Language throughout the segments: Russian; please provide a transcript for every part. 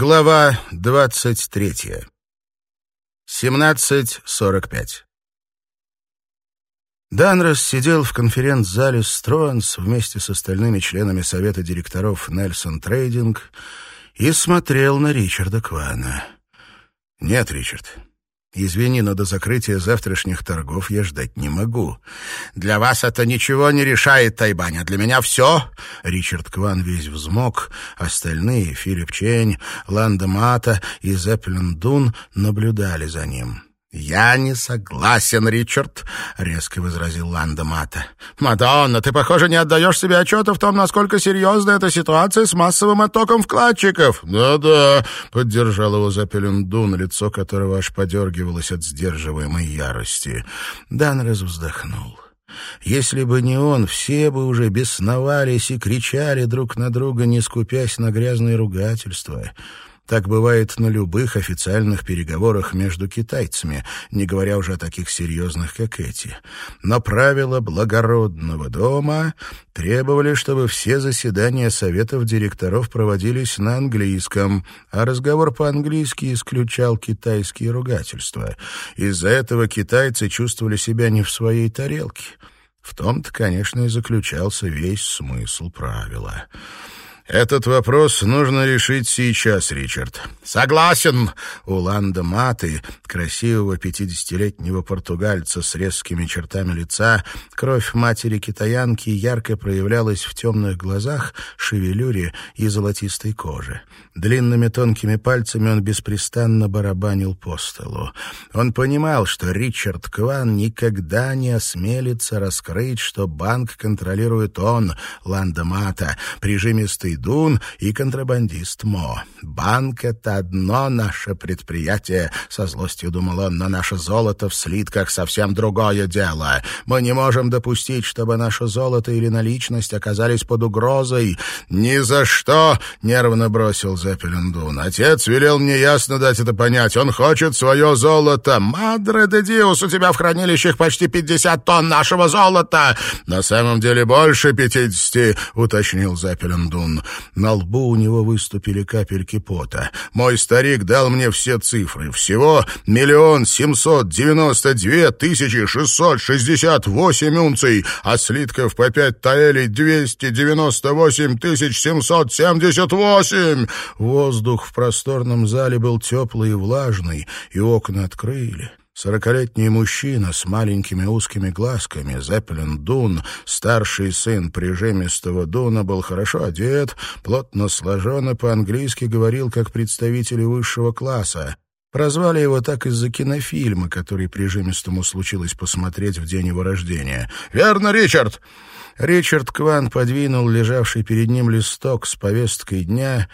Глава 23. 17.45. Данрос сидел в конференц-зале Стронс вместе с остальными членами совета директоров Нельсон Трейдинг и смотрел на Ричарда Квана. «Нет, Ричард, Извини, но до закрытия завтрашних торгов я ждать не могу. Для вас это ничего не решает, Тайбань, а для меня все. Ричард Кван весь взмок. Остальные, Филипп Чень, Ланда Мата и Зеппелин Дун, наблюдали за ним. «Я не согласен, Ричард», — резко возразил Ланда Мата. «Мадонна, ты, похоже, не отдаешь себе отчета в том, насколько серьезна эта ситуация с массовым оттоком вкладчиков». «Да-да», — поддержал его Запелендун, лицо которого аж подергивалось от сдерживаемой ярости. Данрез вздохнул. Если бы не он, все бы уже бесновались и кричали друг на друга, не скупясь на грязные ругательства. Так бывает на любых официальных переговорах между китайцами, не говоря уже о таких серьезных, как эти. Но правила благородного дома требовали, чтобы все заседания советов директоров проводились на английском, а разговор по-английски исключал китайские ругательства. Из-за этого китайцы чувствовали себя не в своей тарелке. В том-то, конечно, и заключался весь смысл правила. «Этот вопрос нужно решить сейчас, Ричард». «Согласен!» У Маты, красивого пятидесятилетнего португальца с резкими чертами лица, кровь матери-китаянки ярко проявлялась в темных глазах, шевелюре и золотистой коже. Длинными тонкими пальцами он беспрестанно барабанил по столу. Он понимал, что Ричард Кван никогда не осмелится раскрыть, что банк контролирует он, Ланда Мата, прижимистый Дун и контрабандист Мо. Банк — это одно наше предприятие, — со злостью думал он, — но наше золото в слитках совсем другое дело. Мы не можем допустить, чтобы наше золото или наличность оказались под угрозой. Ни за что, — нервно бросил Зеппелин Дун. Отец велел мне ясно дать это понять. Он хочет свое золото. Мадре де Диус, у тебя в хранилищах почти пятьдесят тонн нашего золота. На самом деле больше пятидесяти, — уточнил Зеппелин Дун. На лбу у него выступили капельки пота. «Мой старик дал мне все цифры. Всего миллион семьсот девяносто две тысячи шестьсот шестьдесят восемь унций, а слитков по пять таэлей двести девяносто восемь тысяч семьсот семьдесят восемь!» Воздух в просторном зале был теплый и влажный, и окна открыли. Сорокалетний мужчина с маленькими узкими глазками, Зеппелин Дун, старший сын прижемистого Дуна, был хорошо одет, плотно сложен и по-английски говорил как представители высшего класса. Прозвали его так из-за кинофильма, который прижимистому случилось посмотреть в день его рождения. «Верно, Ричард!» Ричард Кван подвинул лежавший перед ним листок с повесткой дня,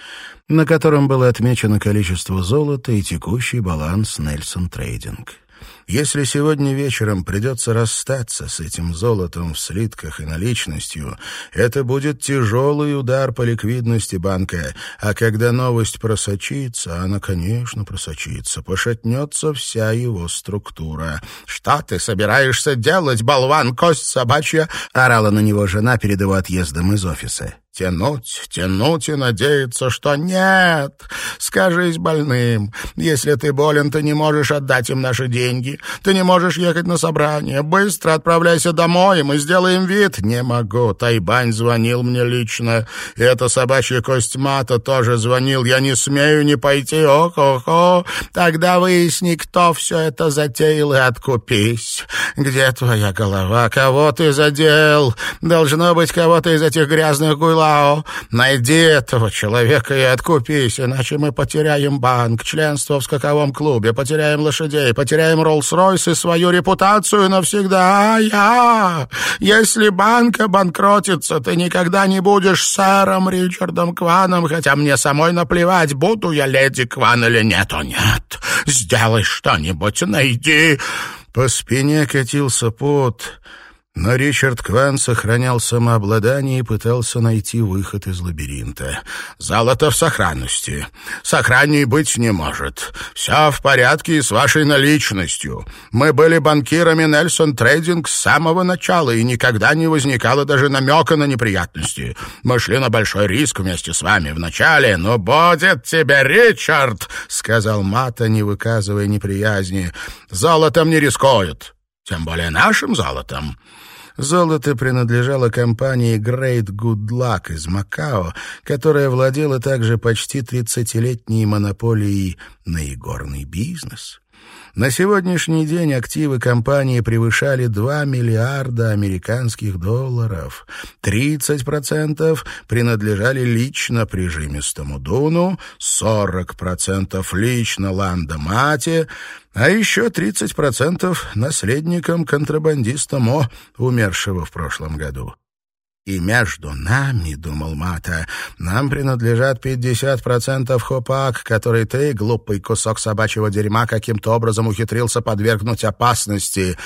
на котором было отмечено количество золота и текущий баланс Нельсон Трейдинг. Если сегодня вечером придется расстаться с этим золотом в слитках и наличностью, это будет тяжелый удар по ликвидности банка, а когда новость просочится, она, конечно, просочится, пошатнется вся его структура. «Что ты собираешься делать, болван, кость собачья?» — орала на него жена перед его отъездом из офиса. Тянуть, тянуть и надеяться, что нет. Скажись больным. Если ты болен, ты не можешь отдать им наши деньги. Ты не можешь ехать на собрание. Быстро отправляйся домой, мы сделаем вид. Не могу. Тайбань звонил мне лично. И эта собачья кость мата тоже звонил. Я не смею не пойти. Ох-ох-ох. Тогда выясни, кто все это затеял, и откупись. Где твоя голова? Кого ты задел? Должно быть, кого-то из этих грязных гуйлов Лао, найди этого человека и откупись, иначе мы потеряем банк, членство в скаковом клубе, потеряем лошадей, потеряем Роллс-Ройс и свою репутацию навсегда. А я, если банк обанкротится, ты никогда не будешь сэром Ричардом Кваном, хотя мне самой наплевать, буду я леди Кван или нет. О, нет, сделай что-нибудь, найди. По спине катился пот, Но Ричард Кван сохранял самообладание и пытался найти выход из лабиринта. «Золото в сохранности. Сохранней быть не может. Все в порядке и с вашей наличностью. Мы были банкирами Нельсон Трейдинг с самого начала, и никогда не возникало даже намека на неприятности. Мы шли на большой риск вместе с вами вначале. Но будет тебе, Ричард!» — сказал Мата, не выказывая неприязни. «Золотом не рискуют. Тем более нашим золотом». Золото принадлежало компании Great Good Luck из Макао, которая владела также почти 30-летней монополией на игорный бизнес. На сегодняшний день активы компании превышали 2 миллиарда американских долларов. 30% принадлежали лично прижимистому Дуну, 40% лично Ланда Мате, а еще 30% наследникам контрабандиста Мо, умершего в прошлом году. И между нами, — думал Мата, — нам принадлежат пятьдесят процентов хопак, который ты, глупый кусок собачьего дерьма, каким-то образом ухитрился подвергнуть опасности.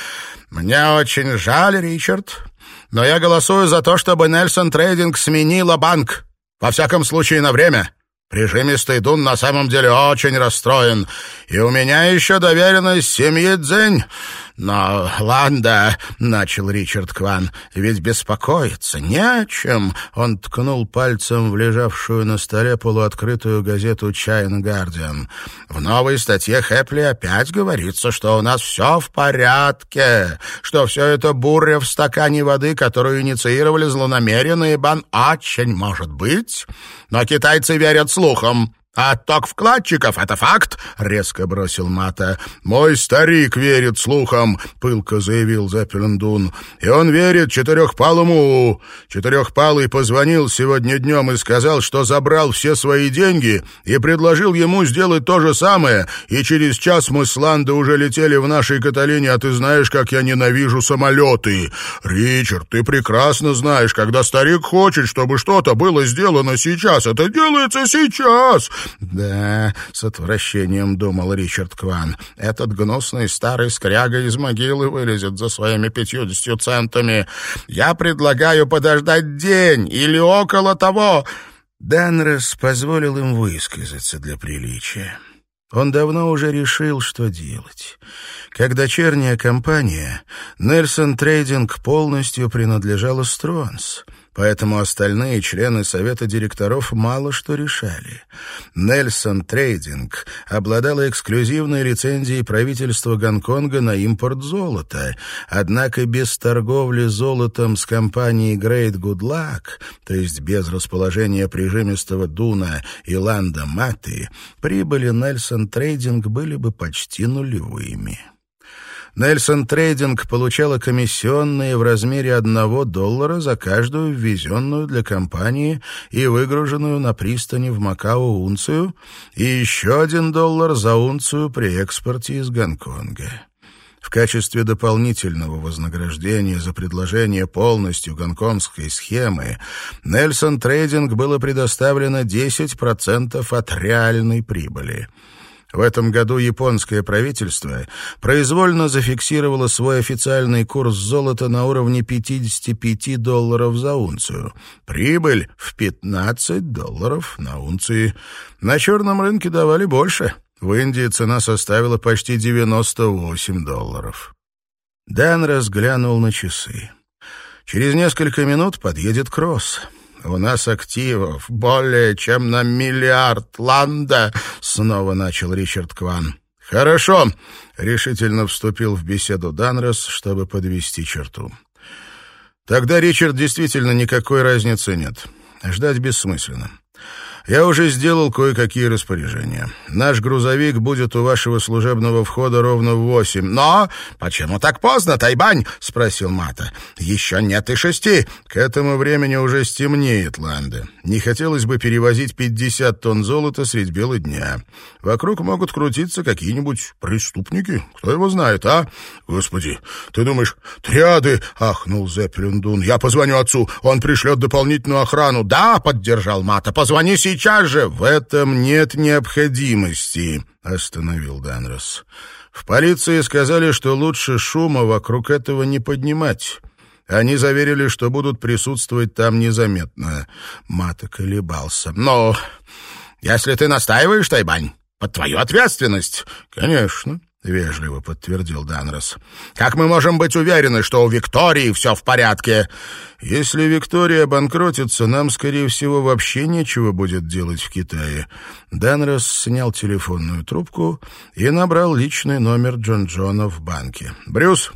Мне очень жаль, Ричард, но я голосую за то, чтобы Нельсон Трейдинг сменила банк. Во всяком случае, на время. Прижимистый Дун на самом деле очень расстроен, и у меня еще доверенность семьи Дзень. «Но, ладно», — начал Ричард Кван, — «ведь беспокоиться не о чем». Он ткнул пальцем в лежавшую на столе полуоткрытую газету «Чайн Гардиан». «В новой статье Хэпли опять говорится, что у нас все в порядке, что все это буря в стакане воды, которую инициировали злонамеренные бан... Очень может быть, но китайцы верят слухам». «А отток вкладчиков — это факт», — резко бросил Мата. «Мой старик верит слухам», — пылко заявил Зеппелендун. «И он верит четырехпалому. Четырехпалый позвонил сегодня днем и сказал, что забрал все свои деньги и предложил ему сделать то же самое, и через час мы с Ландо уже летели в нашей Каталине, а ты знаешь, как я ненавижу самолеты. Ричард, ты прекрасно знаешь, когда старик хочет, чтобы что-то было сделано сейчас, это делается сейчас». «Да», — с отвращением думал Ричард Кван, «этот гнусный старый скряга из могилы вылезет за своими пятьюдесятью центами. Я предлагаю подождать день или около того». Данрос позволил им высказаться для приличия. Он давно уже решил, что делать. Как дочерняя компания, Нельсон Трейдинг полностью принадлежала Стронс — поэтому остальные члены совета директоров мало что решали. Нельсон Трейдинг обладала эксклюзивной лицензией правительства Гонконга на импорт золота, однако без торговли золотом с компанией Great Good Luck, то есть без расположения прижимистого Дуна и Ланда Маты, прибыли Нельсон Трейдинг были бы почти нулевыми. Нельсон Трейдинг получала комиссионные в размере одного доллара за каждую ввезенную для компании и выгруженную на пристани в Макао унцию и еще один доллар за унцию при экспорте из Гонконга. В качестве дополнительного вознаграждения за предложение полностью гонконгской схемы Нельсон Трейдинг было предоставлено 10% от реальной прибыли – в этом году японское правительство произвольно зафиксировало свой официальный курс золота на уровне 55 долларов за унцию. Прибыль в 15 долларов на унции. На черном рынке давали больше. В Индии цена составила почти 98 долларов. Дан разглянул на часы. Через несколько минут подъедет Кросс. У нас активов более чем на миллиард ланда, снова начал Ричард Кван. Хорошо, решительно вступил в беседу Данрос, чтобы подвести черту. Тогда, Ричард, действительно никакой разницы нет. Ждать бессмысленно. Я уже сделал кое-какие распоряжения. Наш грузовик будет у вашего служебного входа ровно в восемь. Но почему так поздно, Тайбань? спросил Мата. Еще нет и шести. К этому времени уже стемнеет, Ланда. Не хотелось бы перевозить пятьдесят тонн золота средь бела дня. Вокруг могут крутиться какие-нибудь преступники. Кто его знает, а? Господи, ты думаешь, триады? ахнул Зеппелиндун. Я позвоню отцу, он пришлет дополнительную охрану. Да, поддержал Мата. Позвони сейчас сейчас же в этом нет необходимости», — остановил Данрос. «В полиции сказали, что лучше шума вокруг этого не поднимать. Они заверили, что будут присутствовать там незаметно. Мата колебался. «Но если ты настаиваешь, Тайбань, под твою ответственность». «Конечно», — вежливо подтвердил Данрос. «Как мы можем быть уверены, что у Виктории все в порядке?» «Если Виктория банкротится, нам, скорее всего, вообще нечего будет делать в Китае». Данрос снял телефонную трубку и набрал личный номер Джон Джона в банке. «Брюс,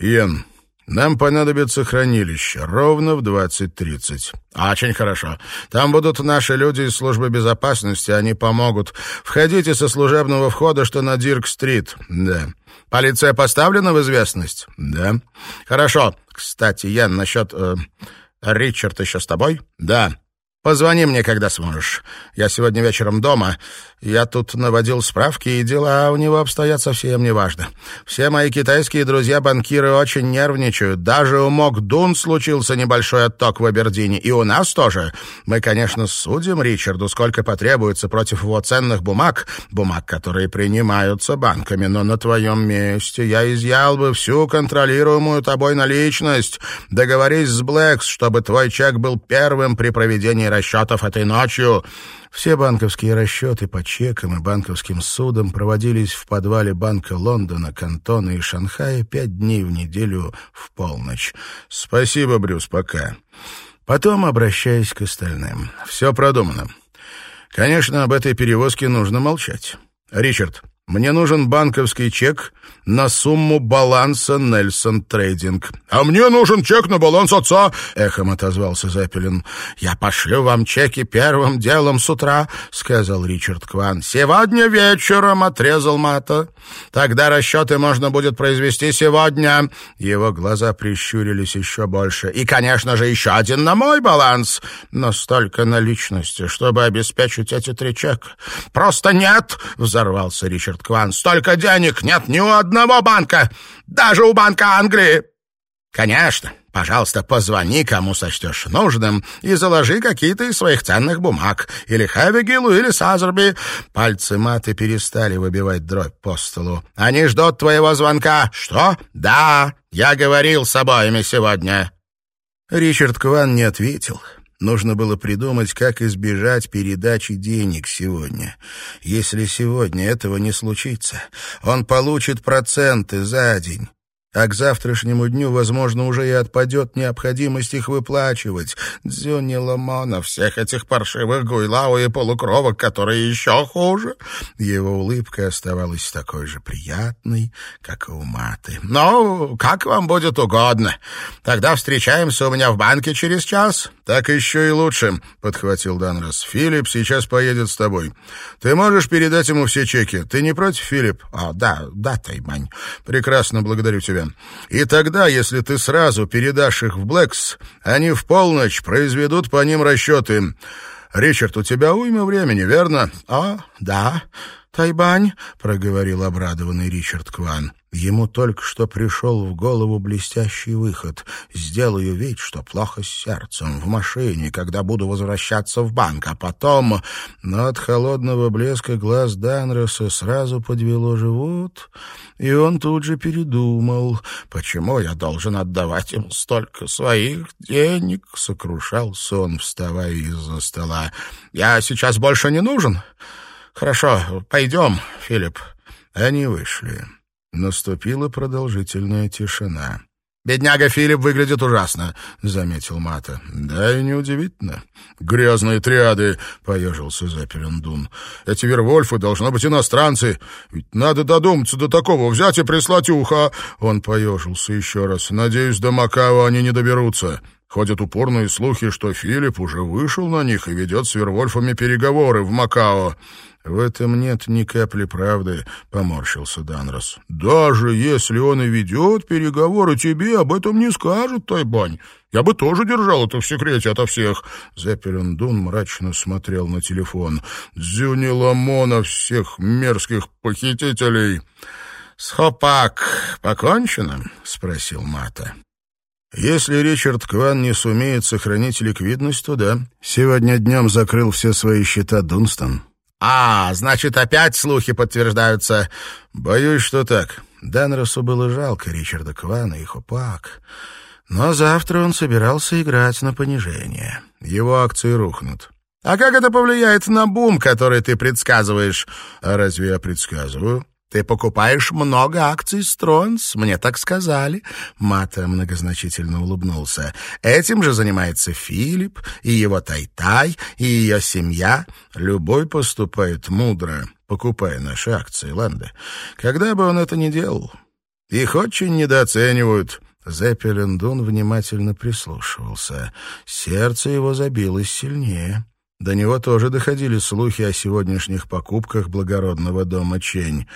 Иэн, нам понадобится хранилище ровно в 20.30. Очень хорошо. Там будут наши люди из службы безопасности, они помогут. Входите со служебного входа, что на Дирк-стрит. Да. Полиция поставлена в известность? Да. Хорошо. Кстати, Ян, насчет... Э, Ричард еще с тобой? Да. Позвони мне, когда сможешь. Я сегодня вечером дома. Я тут наводил справки, и дела у него обстоят совсем неважно. Все мои китайские друзья-банкиры очень нервничают. Даже у Мокдун случился небольшой отток в Абердине. И у нас тоже. Мы, конечно, судим Ричарду, сколько потребуется против его ценных бумаг, бумаг, которые принимаются банками, но на твоем месте я изъял бы всю контролируемую тобой наличность. Договорись с Блэкс, чтобы твой чек был первым при проведении расчетов этой ночью. Все банковские расчеты по чекам и банковским судам проводились в подвале Банка Лондона, Кантона и Шанхая пять дней в неделю в полночь. «Спасибо, Брюс, пока». Потом, обращаясь к остальным. «Все продумано. Конечно, об этой перевозке нужно молчать. Ричард, мне нужен банковский чек на сумму баланса Нельсон Трейдинг. А мне нужен чек на баланс отца, эхом отозвался Зеппелин. Я пошлю вам чеки первым делом с утра, сказал Ричард Кван. Сегодня вечером отрезал Мата. Тогда расчеты можно будет произвести сегодня. Его глаза прищурились еще больше. И, конечно же, еще один на мой баланс. Но столько наличности, чтобы обеспечить эти три чека. Просто нет, взорвался Ричард Роберт Кван. «Столько денег нет ни у одного банка, даже у Банка Англии!» «Конечно, пожалуйста, позвони, кому сочтешь нужным, и заложи какие-то из своих ценных бумаг, или Хэвигилу, или Сазерби». Пальцы маты перестали выбивать дробь по столу. «Они ждут твоего звонка». «Что?» «Да, я говорил с обоими сегодня». Ричард Кван не ответил. Нужно было придумать, как избежать передачи денег сегодня. Если сегодня этого не случится, он получит проценты за день а к завтрашнему дню, возможно, уже и отпадет необходимость их выплачивать. Дзюни Ламона, всех этих паршивых гуйлау и полукровок, которые еще хуже. Его улыбка оставалась такой же приятной, как и у Маты. «Ну, как вам будет угодно. Тогда встречаемся у меня в банке через час». «Так еще и лучше», — подхватил Данрос. «Филипп сейчас поедет с тобой. Ты можешь передать ему все чеки? Ты не против, Филипп?» «А, да, да, Таймань. Прекрасно, благодарю тебя. И тогда, если ты сразу передашь их в Блэкс, они в полночь произведут по ним расчеты. Ричард, у тебя уйма времени, верно? А, да, Тайбань, проговорил обрадованный Ричард Кван. Ему только что пришел в голову блестящий выход. Сделаю вид, что плохо с сердцем, в машине, когда буду возвращаться в банк, а потом... Но от холодного блеска глаз Данроса сразу подвело живот, и он тут же передумал. «Почему я должен отдавать им столько своих денег?» — сокрушался он, вставая из-за стола. «Я сейчас больше не нужен? Хорошо, пойдем, Филипп». Они вышли. Наступила продолжительная тишина. «Бедняга Филипп выглядит ужасно», — заметил Мата. «Да и неудивительно. Грязные триады», — поежился Запелендун. «Эти вервольфы должны быть иностранцы. Ведь надо додуматься до такого, взять и прислать ухо». Он поежился еще раз. «Надеюсь, до Макао они не доберутся». Ходят упорные слухи, что Филипп уже вышел на них и ведет с Вервольфами переговоры в Макао. «В этом нет ни капли правды», — поморщился Данрос. «Даже если он и ведет переговоры, тебе об этом не скажут, Тайбань. Я бы тоже держал это в секрете ото всех». Зеппелин мрачно смотрел на телефон. «Дзюни Ламона всех мерзких похитителей». «Схопак покончено?» — спросил Мата. Если Ричард Кван не сумеет сохранить ликвидность, то да. Сегодня днем закрыл все свои счета Дунстон. «А, значит, опять слухи подтверждаются?» «Боюсь, что так». Данросу было жалко Ричарда Квана и Хопак. Но завтра он собирался играть на понижение. Его акции рухнут. «А как это повлияет на бум, который ты предсказываешь?» «А разве я предсказываю?» «Ты покупаешь много акций Стронс, мне так сказали». Мата многозначительно улыбнулся. «Этим же занимается Филипп, и его Тай-Тай, и ее семья. Любой поступает мудро, покупая наши акции, Ланда. Когда бы он это ни делал, их очень недооценивают». Зеппелин внимательно прислушивался. Сердце его забилось сильнее. До него тоже доходили слухи о сегодняшних покупках благородного дома Чень.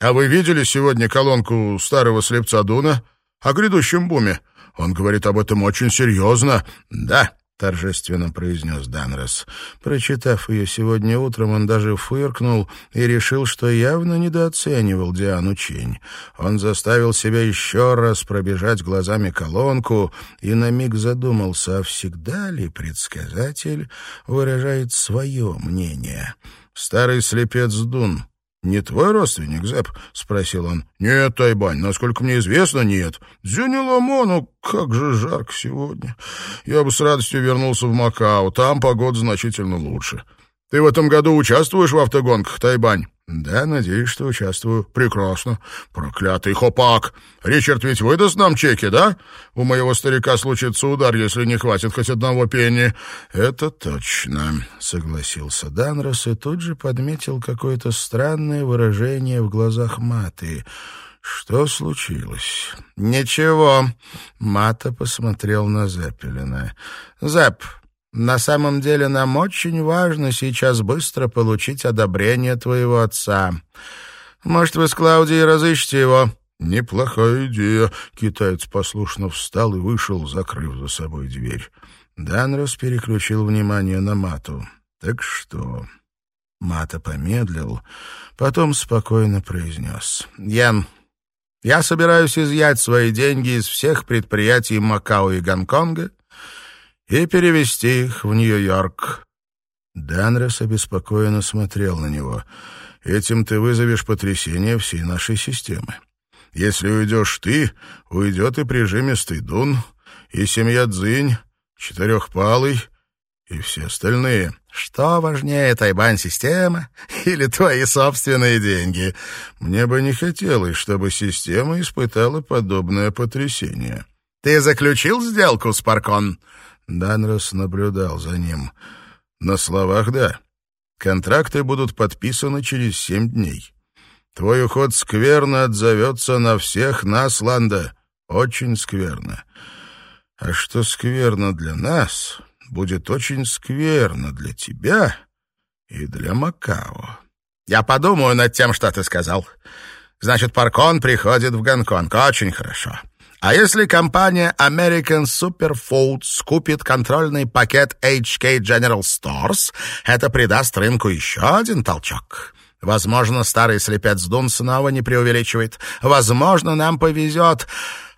«А вы видели сегодня колонку старого слепца Дуна? О грядущем буме? Он говорит об этом очень серьезно». «Да», — торжественно произнес Данрос. Прочитав ее сегодня утром, он даже фыркнул и решил, что явно недооценивал Диану Чинь. Он заставил себя еще раз пробежать глазами колонку и на миг задумался, а всегда ли предсказатель выражает свое мнение. «Старый слепец Дун «Не твой родственник, Зэп?» — спросил он. «Нет, Тайбань, насколько мне известно, нет. Дзюниламо, ну как же жарко сегодня. Я бы с радостью вернулся в Макао, там погода значительно лучше. Ты в этом году участвуешь в автогонках, Тайбань?» «Да, надеюсь, что участвую». «Прекрасно. Проклятый хопак! Ричард ведь выдаст нам чеки, да? У моего старика случится удар, если не хватит хоть одного пенни». «Это точно», — согласился Данрос и тут же подметил какое-то странное выражение в глазах Маты. «Что случилось?» «Ничего». Мата посмотрел на Зеппелина. «Зепп, на самом деле нам очень важно сейчас быстро получить одобрение твоего отца. Может, вы с Клаудией разыщете его?» «Неплохая идея». Китаец послушно встал и вышел, закрыв за собой дверь. Данрос переключил внимание на Мату. «Так что?» Мата помедлил, потом спокойно произнес. «Ян, я собираюсь изъять свои деньги из всех предприятий Макао и Гонконга и перевести их в Нью-Йорк». Данрос обеспокоенно смотрел на него. «Этим ты вызовешь потрясение всей нашей системы. Если уйдешь ты, уйдет и прижимистый Дун, и семья Дзинь, Четырехпалый и все остальные. Что важнее, Тайбань-система или твои собственные деньги? Мне бы не хотелось, чтобы система испытала подобное потрясение. Ты заключил сделку с Паркон? Данрос наблюдал за ним. На словах да. Контракты будут подписаны через семь дней. Твой уход скверно отзовется на всех нас, Ланда. Очень скверно. А что скверно для нас, будет очень скверно для тебя и для Макао. Я подумаю над тем, что ты сказал. Значит, Паркон приходит в Гонконг. Очень хорошо. А если компания American Superfoods купит контрольный пакет HK General Stores, это придаст рынку еще один толчок. Возможно, старый слепец Дун снова не преувеличивает. Возможно, нам повезет.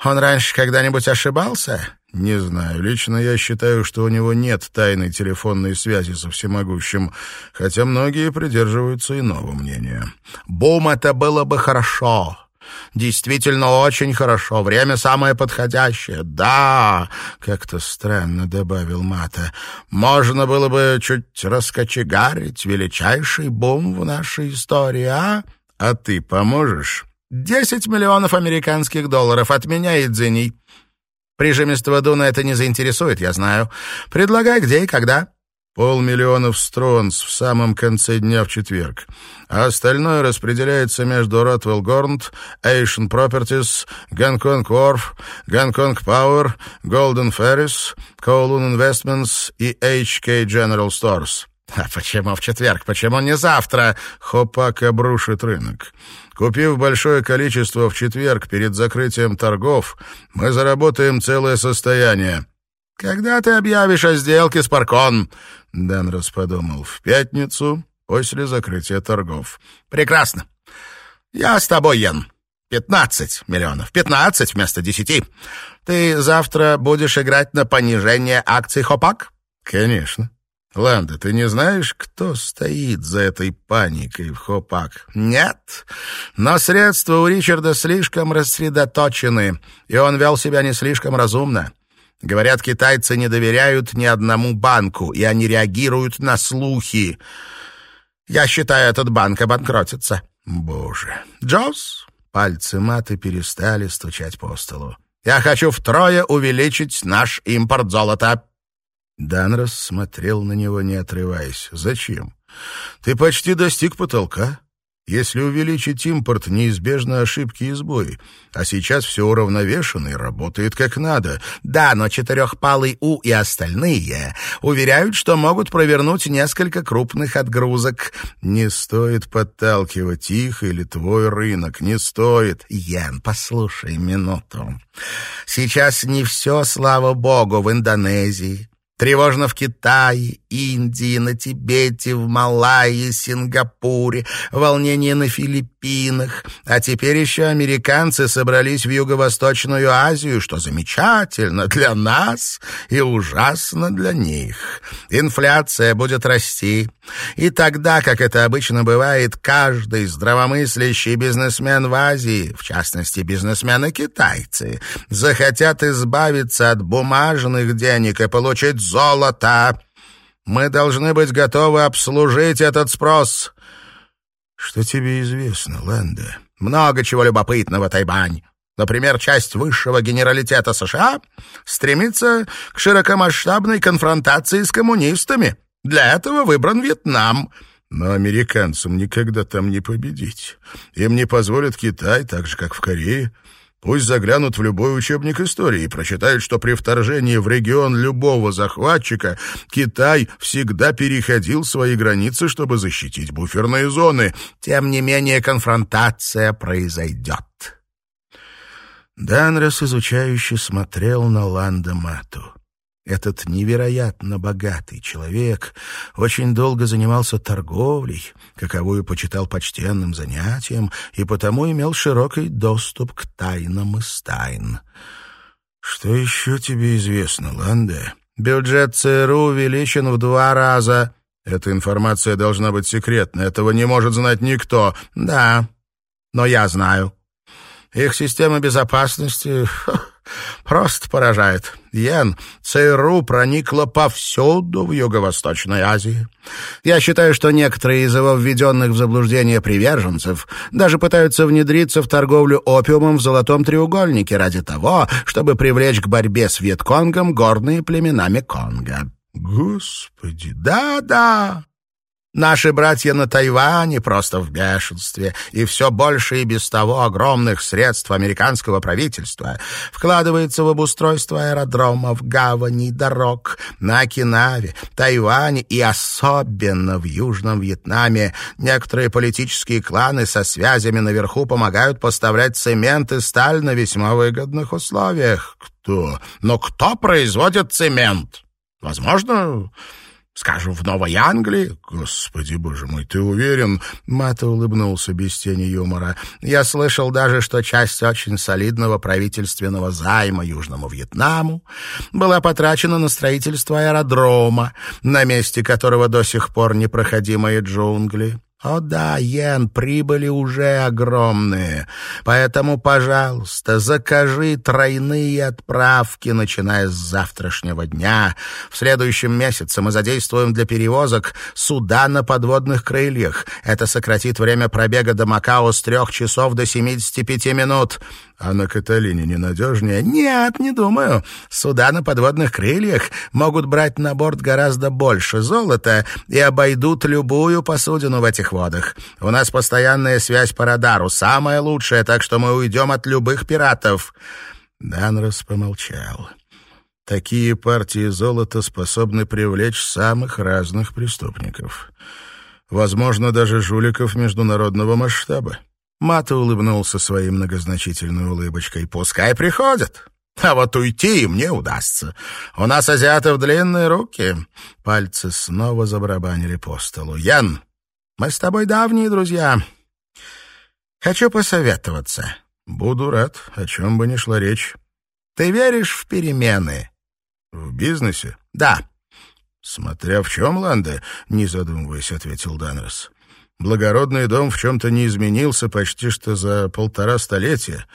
Он раньше когда-нибудь ошибался? Не знаю. Лично я считаю, что у него нет тайной телефонной связи со всемогущим, хотя многие придерживаются иного мнения. Бум, это было бы хорошо. Действительно очень хорошо. Время самое подходящее. Да, как-то странно добавил Мата. Можно было бы чуть раскочегарить величайший бум в нашей истории, а? А ты поможешь? Десять миллионов американских долларов от меня и Дзиней. Прижимистого Дуна это не заинтересует, я знаю. Предлагай где и когда. Полмиллиона в Стронс в самом конце дня в четверг. А остальное распределяется между Ротвелл Горнт, Asian Properties, Гонконг Wharf, Гонконг Power, Golden Ferris, Kowloon Investments и HK General Stores. А почему в четверг? Почему не завтра? Хопак обрушит рынок. Купив большое количество в четверг перед закрытием торгов, мы заработаем целое состояние. «Когда ты объявишь о сделке с Паркон?» Данрос подумал. «В пятницу, после закрытия торгов». «Прекрасно. Я с тобой, Йен. Пятнадцать миллионов. Пятнадцать вместо десяти. Ты завтра будешь играть на понижение акций Хопак?» «Конечно. Ланда, ты не знаешь, кто стоит за этой паникой в Хопак? Нет, но средства у Ричарда слишком рассредоточены, и он вел себя не слишком разумно. Говорят, китайцы не доверяют ни одному банку, и они реагируют на слухи. Я считаю, этот банк обанкротится. Боже. Джоз? Пальцы маты перестали стучать по столу. Я хочу втрое увеличить наш импорт золота. Данрос смотрел на него, не отрываясь. «Зачем? Ты почти достиг потолка. Если увеличить импорт, неизбежны ошибки и сбои. А сейчас все уравновешено и работает как надо. Да, но четырехпалый У и остальные уверяют, что могут провернуть несколько крупных отгрузок. Не стоит подталкивать их или твой рынок, не стоит. Ян, послушай минуту. Сейчас не все, слава богу, в Индонезии. Тревожно в Китае, Индии, на Тибете, в Малайи, Сингапуре, волнение на Филиппинах. А теперь еще американцы собрались в Юго-Восточную Азию, что замечательно для нас и ужасно для них. Инфляция будет расти. И тогда, как это обычно бывает, каждый здравомыслящий бизнесмен в Азии, в частности бизнесмены-китайцы, захотят избавиться от бумажных денег и получить золото. Мы должны быть готовы обслужить этот спрос. Что тебе известно, Лэнда? Много чего любопытного, Тайбань. Например, часть высшего генералитета США стремится к широкомасштабной конфронтации с коммунистами. Для этого выбран Вьетнам. Но американцам никогда там не победить. Им не позволит Китай, так же, как в Корее. Пусть заглянут в любой учебник истории и прочитают, что при вторжении в регион любого захватчика Китай всегда переходил свои границы, чтобы защитить буферные зоны. Тем не менее, конфронтация произойдет. Данрос изучающе смотрел на Ланда Мату. Этот невероятно богатый человек очень долго занимался торговлей, каковую почитал почтенным занятием, и потому имел широкий доступ к тайнам из тайн. «Что еще тебе известно, Ланде?» «Бюджет ЦРУ увеличен в два раза». «Эта информация должна быть секретной, этого не может знать никто». «Да, но я знаю». «Их система безопасности Просто поражает. Йен, ЦРУ проникла повсюду в Юго-Восточной Азии. Я считаю, что некоторые из его введенных в заблуждение приверженцев даже пытаются внедриться в торговлю опиумом в Золотом треугольнике ради того, чтобы привлечь к борьбе с Вьетконгом горные племена Меконга. Господи, да-да, Наши братья на Тайване просто в бешенстве, и все больше и без того огромных средств американского правительства вкладывается в обустройство аэродромов, гаваней, дорог на Окинаве, Тайване и особенно в Южном Вьетнаме. Некоторые политические кланы со связями наверху помогают поставлять цемент и сталь на весьма выгодных условиях. Кто? Но кто производит цемент? Возможно, Скажем, в Новой Англии? Господи, боже мой, ты уверен? Мата улыбнулся без тени юмора. Я слышал даже, что часть очень солидного правительственного займа Южному Вьетнаму была потрачена на строительство аэродрома, на месте которого до сих пор непроходимые джунгли. О да, Йен, прибыли уже огромные. Поэтому, пожалуйста, закажи тройные отправки, начиная с завтрашнего дня. В следующем месяце мы задействуем для перевозок суда на подводных крыльях. Это сократит время пробега до Макао с трех часов до семидесяти пяти минут. А на Каталине ненадежнее? Нет, не думаю. Суда на подводных крыльях могут брать на борт гораздо больше золота и обойдут любую посудину в этих водах. У нас постоянная связь по радару, самая лучшая, так что мы уйдем от любых пиратов. Данрос помолчал. Такие партии золота способны привлечь самых разных преступников. Возможно, даже жуликов международного масштаба. Мата улыбнулся своей многозначительной улыбочкой. «Пускай приходят. А вот уйти им не удастся. У нас, азиатов, длинные руки». Пальцы снова забарабанили по столу. «Ян, мы с тобой давние друзья. Хочу посоветоваться». «Буду рад, о чем бы ни шла речь». «Ты веришь в перемены?» «В бизнесе?» «Да». «Смотря в чем, Ланда», — не задумываясь, ответил Данрос. «Благородный дом в чем-то не изменился почти что за полтора столетия,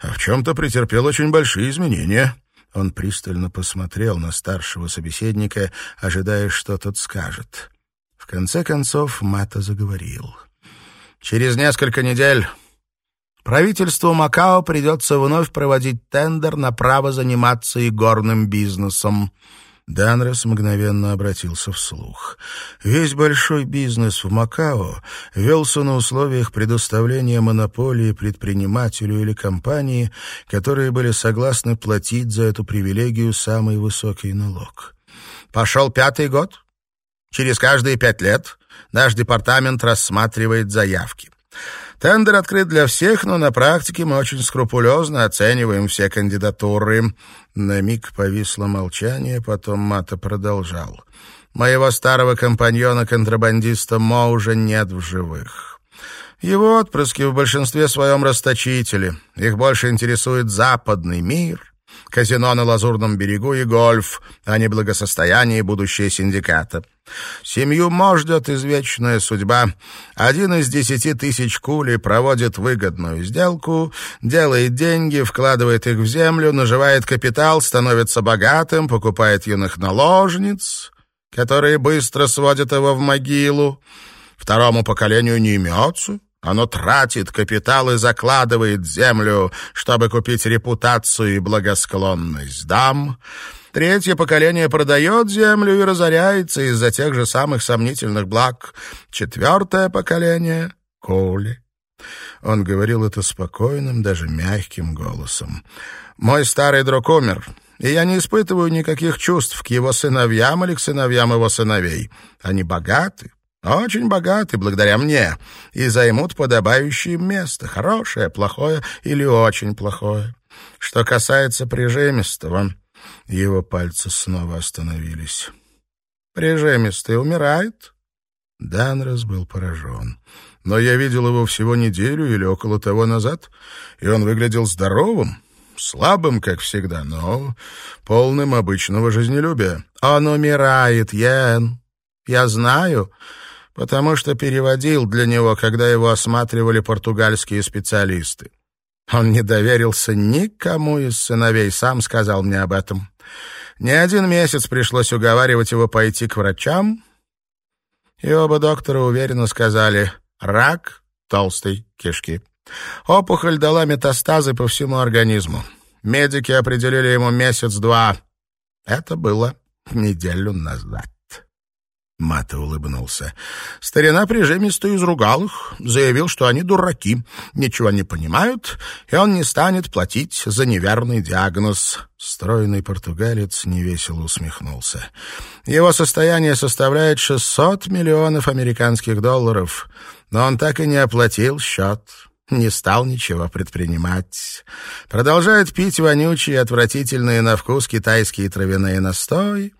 а в чем-то претерпел очень большие изменения». Он пристально посмотрел на старшего собеседника, ожидая, что тот скажет. В конце концов Мата заговорил. «Через несколько недель правительству Макао придется вновь проводить тендер на право заниматься игорным бизнесом». Данрос мгновенно обратился вслух. Весь большой бизнес в Макао велся на условиях предоставления монополии предпринимателю или компании, которые были согласны платить за эту привилегию самый высокий налог. Пошел пятый год. Через каждые пять лет наш департамент рассматривает заявки. Тендер открыт для всех, но на практике мы очень скрупулезно оцениваем все кандидатуры. На миг повисло молчание, потом Мата продолжал. Моего старого компаньона-контрабандиста Мо уже нет в живых. Его отпрыски в большинстве своем расточители. Их больше интересует западный мир, казино на Лазурном берегу и гольф, а не благосостояние и будущее синдиката. Семью Мо ждет извечная судьба. Один из десяти тысяч кулей проводит выгодную сделку, делает деньги, вкладывает их в землю, наживает капитал, становится богатым, покупает юных наложниц, которые быстро сводят его в могилу. Второму поколению не имется, оно тратит капитал и закладывает землю, чтобы купить репутацию и благосклонность дам. Третье поколение продает землю и разоряется из-за тех же самых сомнительных благ. Четвертое поколение — Коули. Он говорил это спокойным, даже мягким голосом. «Мой старый друг умер, и я не испытываю никаких чувств к его сыновьям или к сыновьям его сыновей. Они богаты, очень богаты благодаря мне и займут подобающее место, хорошее, плохое или очень плохое. Что касается прижимистого, его пальцы снова остановились. Прижимистый умирает? Данрос был поражен. Но я видел его всего неделю или около того назад, и он выглядел здоровым, слабым, как всегда, но полным обычного жизнелюбия. Он умирает, Ян. Я знаю потому что переводил для него, когда его осматривали португальские специалисты. Он не доверился никому из сыновей, сам сказал мне об этом. Не один месяц пришлось уговаривать его пойти к врачам, и оба доктора уверенно сказали «рак толстой кишки». Опухоль дала метастазы по всему организму. Медики определили ему месяц-два. Это было неделю назад. Мата улыбнулся. Старина прижимисто изругал их, заявил, что они дураки, ничего не понимают, и он не станет платить за неверный диагноз. Стройный португалец невесело усмехнулся. Его состояние составляет 600 миллионов американских долларов, но он так и не оплатил счет не стал ничего предпринимать. Продолжает пить вонючие, отвратительные на вкус китайские травяные настои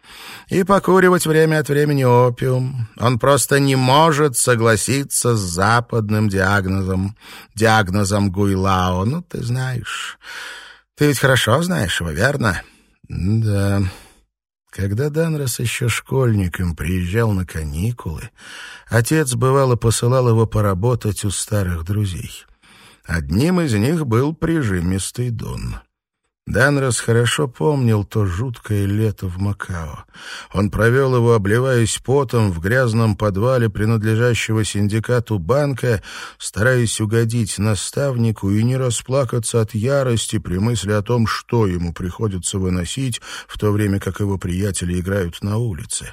и покуривать время от времени опиум. Он просто не может согласиться с западным диагнозом, диагнозом Гуйлао. Ну, ты знаешь. Ты ведь хорошо знаешь его, верно? Да. Когда Данрос еще школьником приезжал на каникулы, отец бывало посылал его поработать у старых друзей. Одним из них был прижимистый Дон. Данрос хорошо помнил то жуткое лето в Макао. Он провел его, обливаясь потом, в грязном подвале принадлежащего синдикату банка, стараясь угодить наставнику и не расплакаться от ярости при мысли о том, что ему приходится выносить, в то время как его приятели играют на улице.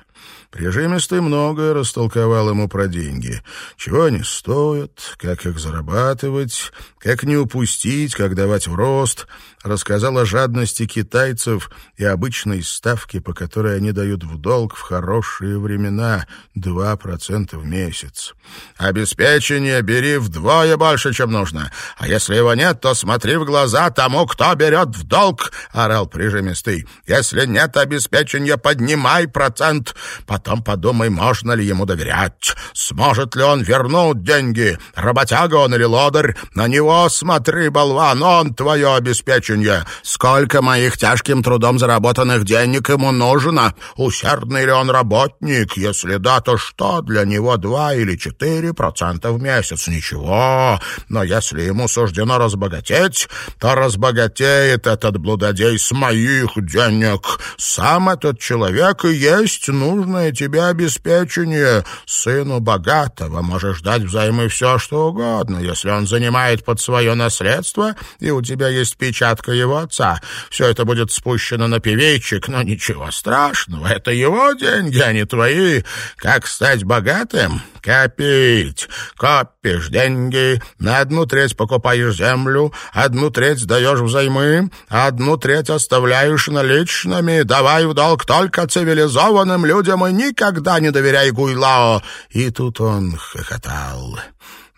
Прижимистый многое растолковал ему про деньги. Чего они стоят, как их зарабатывать, как не упустить, как давать в рост. Рассказал о жадности китайцев и обычной ставке, по которой они дают в долг в хорошие времена — 2% в месяц. «Обеспечение бери вдвое больше, чем нужно. А если его нет, то смотри в глаза тому, кто берет в долг!» — орал прижимистый. «Если нет обеспечения, поднимай процент. Потом подумай, можно ли ему доверять. Сможет ли он вернуть деньги? Работяга он или лодырь? На него смотри, болван, он твое обеспечение. Сколько моих тяжким трудом заработанных денег ему нужно? Усердный ли он работник? Если да, то что для него два или четыре процента в месяц? Ничего. Но если ему суждено разбогатеть, то разбогатеет этот блудодей с моих денег. Сам этот человек и есть нужное тебе обеспечение. Сыну богатого можешь дать взаймы все, что угодно, если он занимает под свое наследство, и у тебя есть печатка его отца. Все это будет спущено на певейчик, но ничего страшного. Это его деньги, а не твои. Как стать богатым? Копить. Копишь деньги, на одну треть покупаешь землю, одну треть даешь взаймы, одну треть оставляешь наличными. Давай в долг только цивилизованным людям и никогда не доверяй Гуйлао. И тут он хохотал.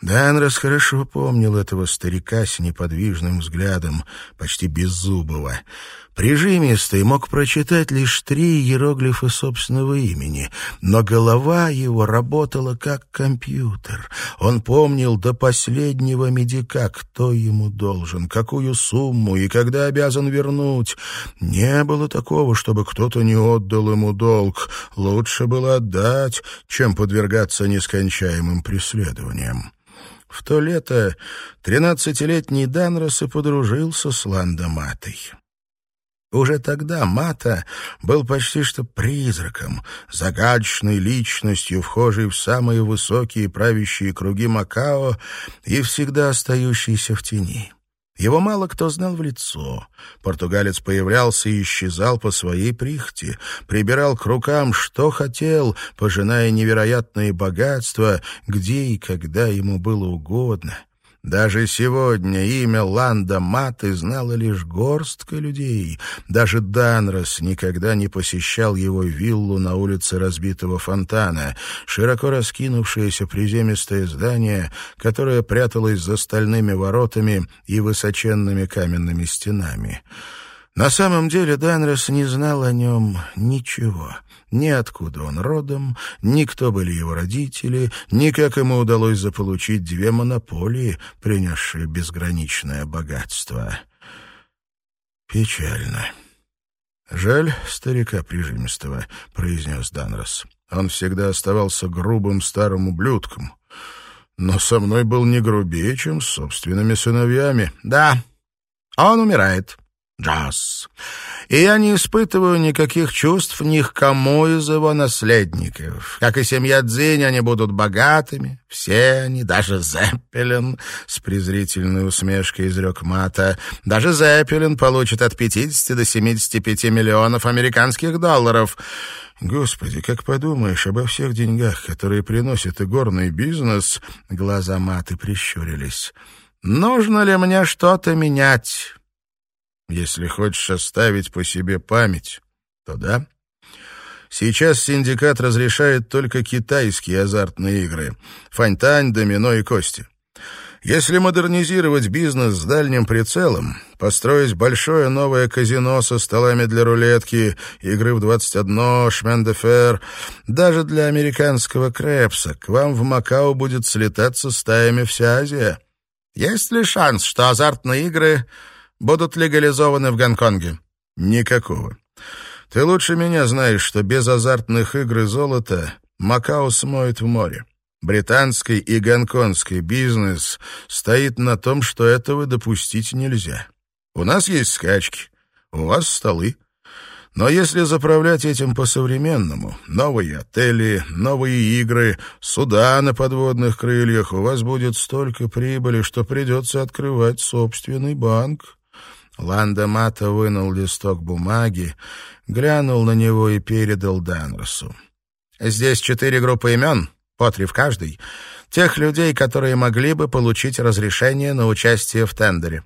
Данрос хорошо помнил этого старика с неподвижным взглядом, почти беззубого. Прижимистый мог прочитать лишь три иероглифа собственного имени, но голова его работала как компьютер. Он помнил до последнего медика, кто ему должен, какую сумму и когда обязан вернуть. Не было такого, чтобы кто-то не отдал ему долг. Лучше было отдать, чем подвергаться нескончаемым преследованиям. В то лето тринадцатилетний Данрос и подружился с Ландоматой. Уже тогда Мата был почти что призраком, загадочной личностью, вхожей в самые высокие правящие круги Макао и всегда остающейся в тени. Его мало кто знал в лицо. Португалец появлялся и исчезал по своей прихоти, прибирал к рукам, что хотел, пожиная невероятные богатства, где и когда ему было угодно — даже сегодня имя Ланда Маты знала лишь горстка людей. Даже Данрос никогда не посещал его виллу на улице разбитого фонтана, широко раскинувшееся приземистое здание, которое пряталось за стальными воротами и высоченными каменными стенами. На самом деле Данрос не знал о нем ничего — ни откуда он родом, ни кто были его родители, ни как ему удалось заполучить две монополии, принесшие безграничное богатство. Печально. «Жаль старика прижимистого», — произнес Данрос. «Он всегда оставался грубым старым ублюдком, но со мной был не грубее, чем с собственными сыновьями». «Да, он умирает», джаз. И я не испытываю никаких чувств ни к кому из его наследников. Как и семья Дзинь, они будут богатыми. Все они, даже Зеппелин, с презрительной усмешкой изрек Мата, даже Зеппелин получит от 50 до 75 миллионов американских долларов. Господи, как подумаешь обо всех деньгах, которые приносит игорный бизнес, глаза Маты прищурились. Нужно ли мне что-то менять? Если хочешь оставить по себе память, то да. Сейчас синдикат разрешает только китайские азартные игры. Фаньтань, домино и кости. Если модернизировать бизнес с дальним прицелом, построить большое новое казино со столами для рулетки, игры в 21, шмендефер, даже для американского крепса, к вам в Макао будет слетаться стаями вся Азия. Есть ли шанс, что азартные игры будут легализованы в Гонконге? Никакого. Ты лучше меня знаешь, что без азартных игр и золота Макао смоет в море. Британский и гонконгский бизнес стоит на том, что этого допустить нельзя. У нас есть скачки, у вас столы. Но если заправлять этим по-современному, новые отели, новые игры, суда на подводных крыльях, у вас будет столько прибыли, что придется открывать собственный банк. Ланда Мата вынул листок бумаги, глянул на него и передал Данросу. «Здесь четыре группы имен, по три в каждой, тех людей, которые могли бы получить разрешение на участие в тендере.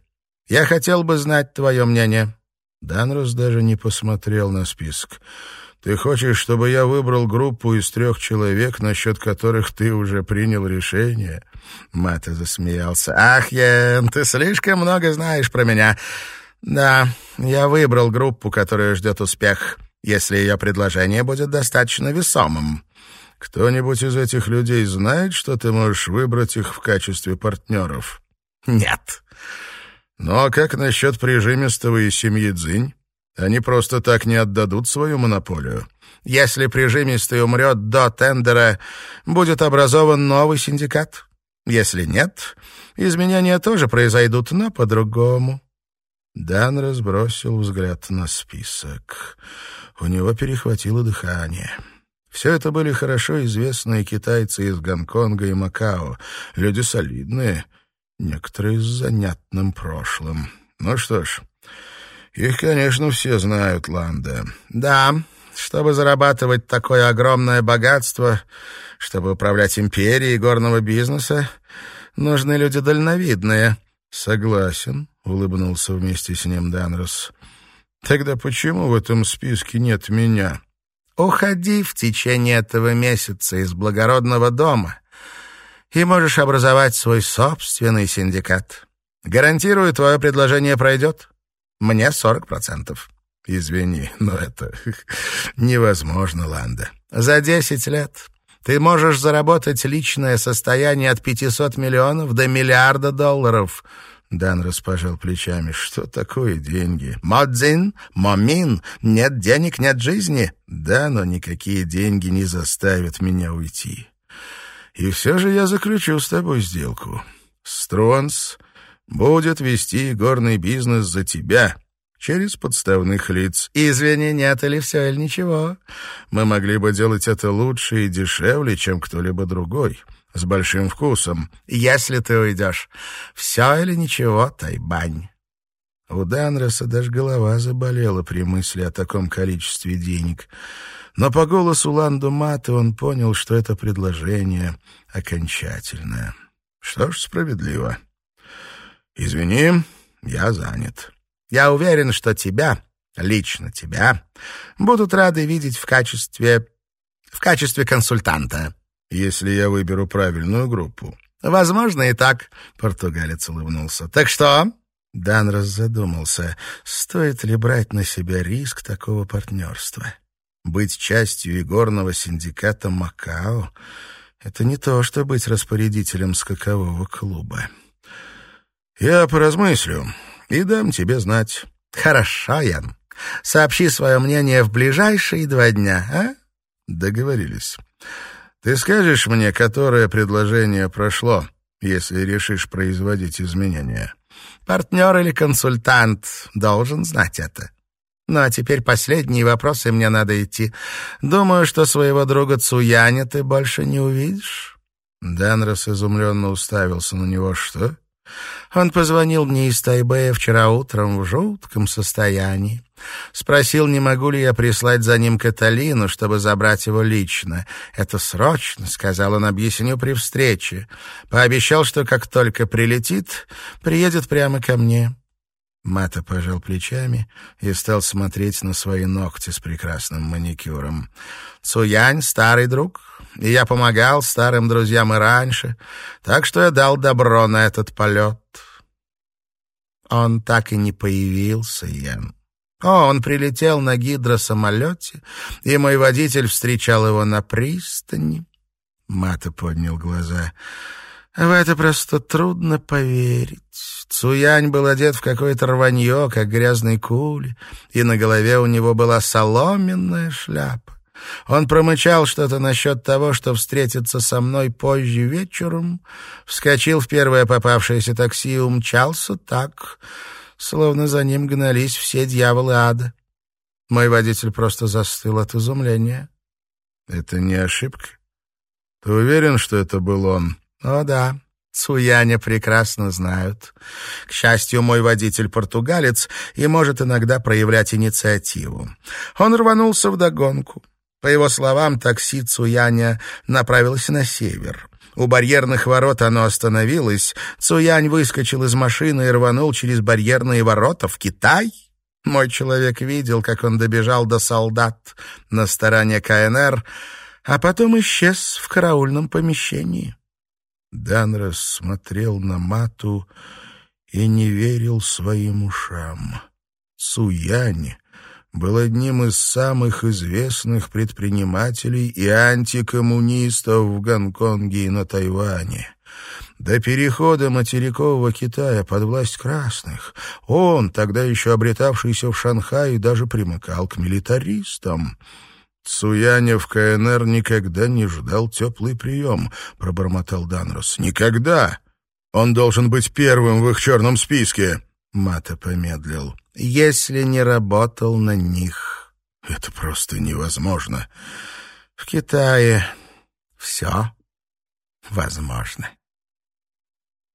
Я хотел бы знать твое мнение». Данрос даже не посмотрел на список. «Ты хочешь, чтобы я выбрал группу из трех человек, насчет которых ты уже принял решение?» Мата засмеялся. «Ах, Йен, ты слишком много знаешь про меня. Да, я выбрал группу, которая ждет успех. если ее предложение будет достаточно весомым. Кто-нибудь из этих людей знает, что ты можешь выбрать их в качестве партнеров? Нет. Ну а как насчет прижимистого и семьи Дзинь? Они просто так не отдадут свою монополию. Если прижимистый умрет до тендера, будет образован новый синдикат. Если нет, изменения тоже произойдут, но по-другому. Дан разбросил взгляд на список. У него перехватило дыхание. Все это были хорошо известные китайцы из Гонконга и Макао, люди солидные, некоторые с занятным прошлым. Ну что ж, их, конечно, все знают, Ланда. Да, чтобы зарабатывать такое огромное богатство, чтобы управлять империей горного бизнеса, нужны люди дальновидные. Согласен, улыбнулся вместе с ним Данрос. Тогда почему в этом списке нет меня? Уходи в течение этого месяца из благородного дома, и можешь образовать свой собственный синдикат. Гарантирую, твое предложение пройдет. Мне сорок процентов. Извини, но это невозможно, Ланда. За десять лет ты можешь заработать личное состояние от пятисот миллионов до миллиарда долларов — Дан распожал плечами. «Что такое деньги?» «Модзин, момин, нет денег, нет жизни». «Да, но никакие деньги не заставят меня уйти. И все же я заключу с тобой сделку. Стронс будет вести горный бизнес за тебя» через подставных лиц. Извини, нет или все, или ничего. Мы могли бы делать это лучше и дешевле, чем кто-либо другой с большим вкусом. Если ты уйдешь, все или ничего, Тайбань. У Данроса даже голова заболела при мысли о таком количестве денег. Но по голосу Ланду Маты он понял, что это предложение окончательное. Что ж, справедливо. Извини, я занят. Я уверен, что тебя, лично тебя, будут рады видеть в качестве... в качестве консультанта если я выберу правильную группу. Возможно и так, португалец улыбнулся. Так что? Дан задумался, стоит ли брать на себя риск такого партнерства. Быть частью игорного синдиката Макао — это не то, что быть распорядителем скакового клуба. Я поразмыслю и дам тебе знать. Хорошо, Ян. Сообщи свое мнение в ближайшие два дня, а? Договорились. Ты скажешь мне, которое предложение прошло, если решишь производить изменения? Партнер или консультант должен знать это. Ну а теперь последний вопрос, и мне надо идти. Думаю, что своего друга Цуяня ты больше не увидишь. Данрос изумленно уставился на него. Что? Он позвонил мне из Тайбэя вчера утром в жутком состоянии. Спросил, не могу ли я прислать за ним Каталину, чтобы забрать его лично. «Это срочно», — сказал он, — «объясню при встрече». Пообещал, что как только прилетит, приедет прямо ко мне. Мата пожал плечами и стал смотреть на свои ногти с прекрасным маникюром. «Цуянь — старый друг, и я помогал старым друзьям и раньше, так что я дал добро на этот полет». Он так и не появился, Ян. Он прилетел на гидросамолете, и мой водитель встречал его на пристани. Мата поднял глаза. В это просто трудно поверить. Цуянь был одет в какое-то рванье, как грязный куль, и на голове у него была соломенная шляпа. Он промычал что-то насчет того, что встретится со мной позже вечером, вскочил в первое попавшееся такси и умчался так, словно за ним гнались все дьяволы ада. Мой водитель просто застыл от изумления. «Это не ошибка? Ты уверен, что это был он?» «О да, Цуяня прекрасно знают. К счастью, мой водитель португалец и может иногда проявлять инициативу. Он рванулся в догонку. По его словам, такси Цуяня направилось на север. У барьерных ворот оно остановилось. Цуянь выскочил из машины и рванул через барьерные ворота в Китай. Мой человек видел, как он добежал до солдат на стороне КНР, а потом исчез в караульном помещении. Данрос смотрел на Мату и не верил своим ушам. Цуянь был одним из самых известных предпринимателей и антикоммунистов в Гонконге и на Тайване. До перехода материкового Китая под власть красных он, тогда еще обретавшийся в Шанхае, даже примыкал к милитаристам. Цуяня в КНР никогда не ждал теплый прием, — пробормотал Данрос. Никогда! Он должен быть первым в их черном списке. Мата помедлил. Если не работал на них. Это просто невозможно. В Китае все возможно.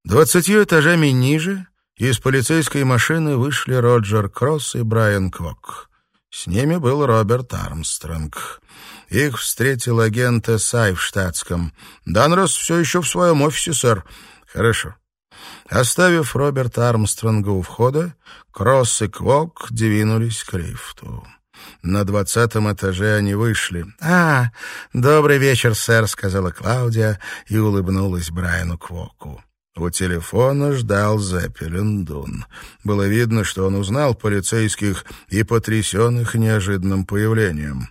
Двадцатью этажами ниже из полицейской машины вышли Роджер Кросс и Брайан Квок. С ними был Роберт Армстронг. Их встретил агент Сай в штатском. «Данрос все еще в своем офисе, сэр». «Хорошо». Оставив Роберта Армстронга у входа, Кросс и Квок двинулись к лифту. На двадцатом этаже они вышли. «А, добрый вечер, сэр», — сказала Клаудия и улыбнулась Брайану Квоку. У телефона ждал Зеппелин Дун. Было видно, что он узнал полицейских и потрясенных неожиданным появлением.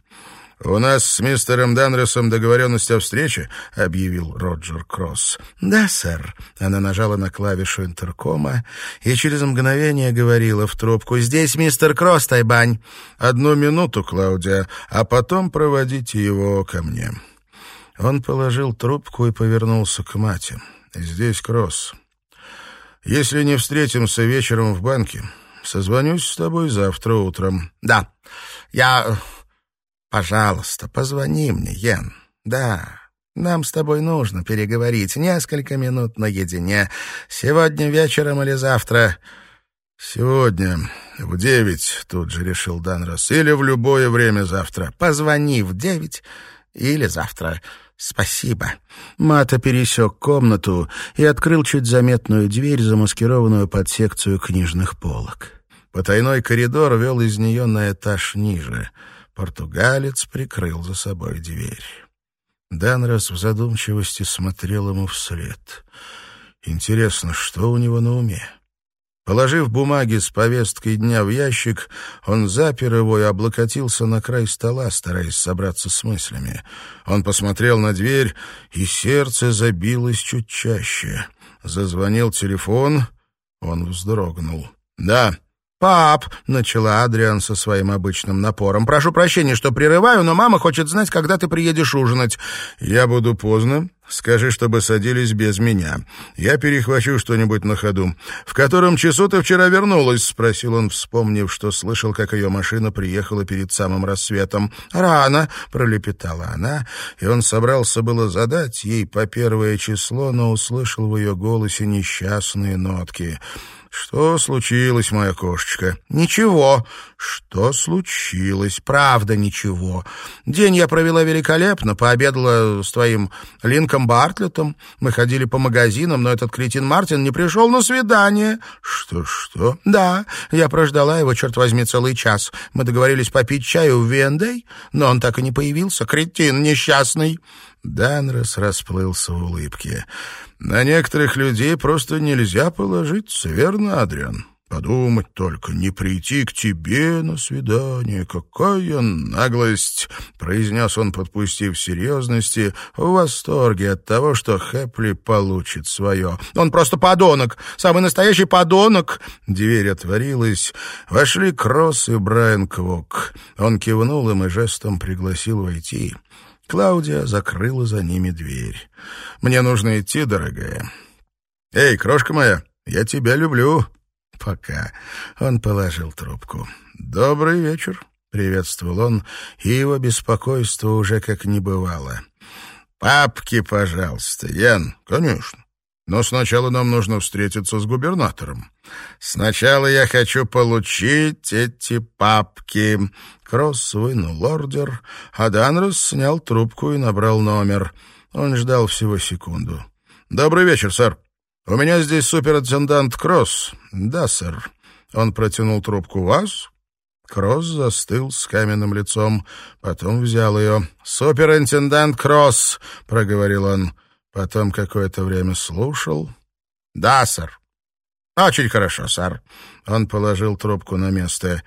«У нас с мистером Данросом договоренность о встрече», — объявил Роджер Кросс. «Да, сэр». Она нажала на клавишу интеркома и через мгновение говорила в трубку. «Здесь мистер Кросс, Тайбань». «Одну минуту, Клаудия, а потом проводите его ко мне». Он положил трубку и повернулся к мате. Здесь Кросс. Если не встретимся вечером в банке, созвонюсь с тобой завтра утром. Да, я... Пожалуйста, позвони мне, Йен. Да, нам с тобой нужно переговорить несколько минут наедине. Сегодня вечером или завтра... «Сегодня в девять», — тут же решил Данрос, — «или в любое время завтра». «Позвони в девять или завтра». «Спасибо». Мата пересек комнату и открыл чуть заметную дверь, замаскированную под секцию книжных полок. Потайной коридор вел из нее на этаж ниже. Португалец прикрыл за собой дверь. Данрос в задумчивости смотрел ему вслед. Интересно, что у него на уме? Положив бумаги с повесткой дня в ящик, он запер его и облокотился на край стола, стараясь собраться с мыслями. Он посмотрел на дверь, и сердце забилось чуть чаще. Зазвонил телефон, он вздрогнул. «Да», «Пап», — начала Адриан со своим обычным напором, — «прошу прощения, что прерываю, но мама хочет знать, когда ты приедешь ужинать». «Я буду поздно. Скажи, чтобы садились без меня. Я перехвачу что-нибудь на ходу. В котором часу ты вчера вернулась?» — спросил он, вспомнив, что слышал, как ее машина приехала перед самым рассветом. «Рано», — пролепетала она, и он собрался было задать ей по первое число, но услышал в ее голосе несчастные нотки. «Что случилось, моя кошечка?» «Ничего». «Что случилось? Правда, ничего. День я провела великолепно, пообедала с твоим Линком Бартлетом. Мы ходили по магазинам, но этот кретин Мартин не пришел на свидание». «Что-что?» «Да, я прождала его, черт возьми, целый час. Мы договорились попить чаю в Вендей, но он так и не появился. Кретин несчастный». Данрос расплылся в улыбке. На некоторых людей просто нельзя положиться, верно, Адриан? Подумать только, не прийти к тебе на свидание. Какая наглость!» — произнес он, подпустив серьезности, в восторге от того, что Хэпли получит свое. «Он просто подонок! Самый настоящий подонок!» Дверь отворилась. Вошли Кросс и Брайан Квок. Он кивнул им и жестом пригласил войти. Клаудия закрыла за ними дверь. «Мне нужно идти, дорогая». «Эй, крошка моя, я тебя люблю». «Пока». Он положил трубку. «Добрый вечер», — приветствовал он, и его беспокойство уже как не бывало. «Папки, пожалуйста, Ян». «Конечно. Но сначала нам нужно встретиться с губернатором. Сначала я хочу получить эти папки. Кросс вынул ордер, а Данрос снял трубку и набрал номер. Он ждал всего секунду. «Добрый вечер, сэр. У меня здесь суперинтендант Кросс». «Да, сэр». Он протянул трубку. «Вас?» Кросс застыл с каменным лицом, потом взял ее. «Суперинтендант Кросс», — проговорил он. Потом какое-то время слушал. «Да, сэр». «Очень хорошо, сэр». Он положил трубку на место.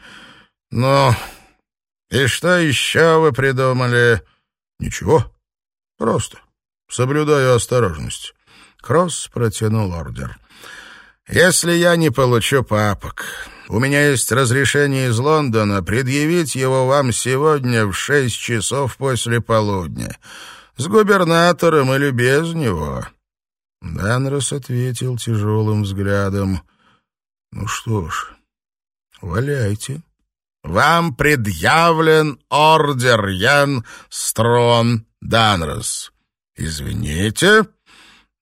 «Ну, «И что еще вы придумали?» «Ничего. Просто. Соблюдаю осторожность». Кросс протянул ордер. «Если я не получу папок, у меня есть разрешение из Лондона предъявить его вам сегодня в шесть часов после полудня. С губернатором или без него». Данрос ответил тяжелым взглядом. «Ну что ж, валяйте». «Вам предъявлен ордер, Ян Строн Данрос. Извините,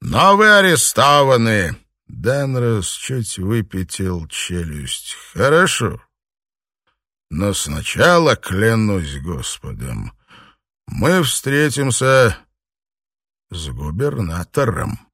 но вы арестованы». Данрос чуть выпятил челюсть. «Хорошо. Но сначала, клянусь Господом, мы встретимся с губернатором».